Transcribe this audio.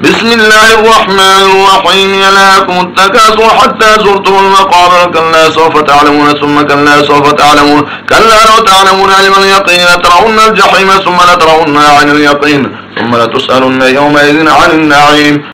بسم الله الرحمن الرحيم. يلاكم التكاثر حتى زرتم المقابر. كلا سوف تعلمون ثم كلا سوف تعلمون. كلا لو تعلمون علم اليقين لترون الجحيم ثم لترون عن اليقين ثم لتسألن يومئذ عن النعيم.